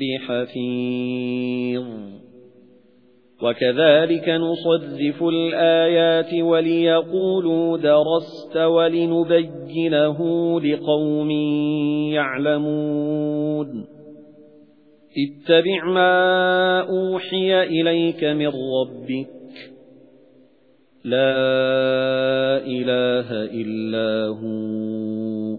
بِحَفِيظٍ وَكَذَلِكَ نُصَرِّفُ الْآيَاتِ وَلِيَقُولُوا دَرَسْتَ وَلِنُبَيِّنَهُ لِقَوْمٍ يَعْلَمُونَ. اتَّبِعْ مَا أُوحِيَ إِلَيْكَ مِنْ رَبِّكَ. لَا إِلَٰهَ إِلَّا هُوَ.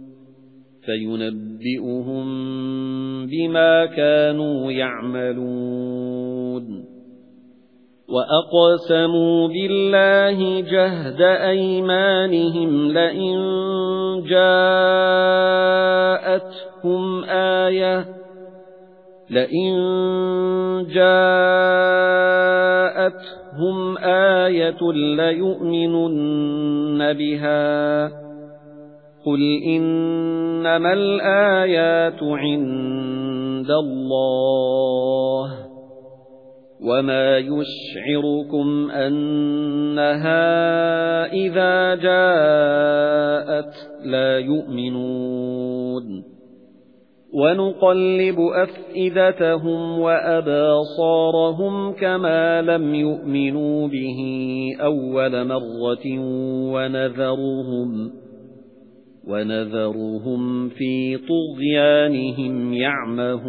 فَيُنَبِّئُهُم بِمَا كَانُوا يَعْمَلُونَ. وَأَقْسَمُوا بِاللَّهِ جَهْدَ أَيْمَانِهِمْ لَئِن جَاءَتْهُمْ آيَةٌ لَئِن جَاءَتْهُمْ آيَةٌ لَيُؤْمِنُنَّ بِهَا. قُلْ إِنَّمَا الْآيَاتُ عِندَ اللَّهِ وَمَا يُشْعِرُكُمْ أَنَّهَا إِذَا جَاءَتْ لَا يُؤْمِنُونَ وَنُقَلِّبُ أَفْئِدَتَهُمْ وَأَبْصَارَهُمْ كَمَا لَمْ يُؤْمِنُوا بِهِ أَوَّلَ مَرَّةٍ وَنَذَرُهُمْ وَنَذَرُهُمْ فِي طُغْيَانِهِمْ يَعْمَهُونَ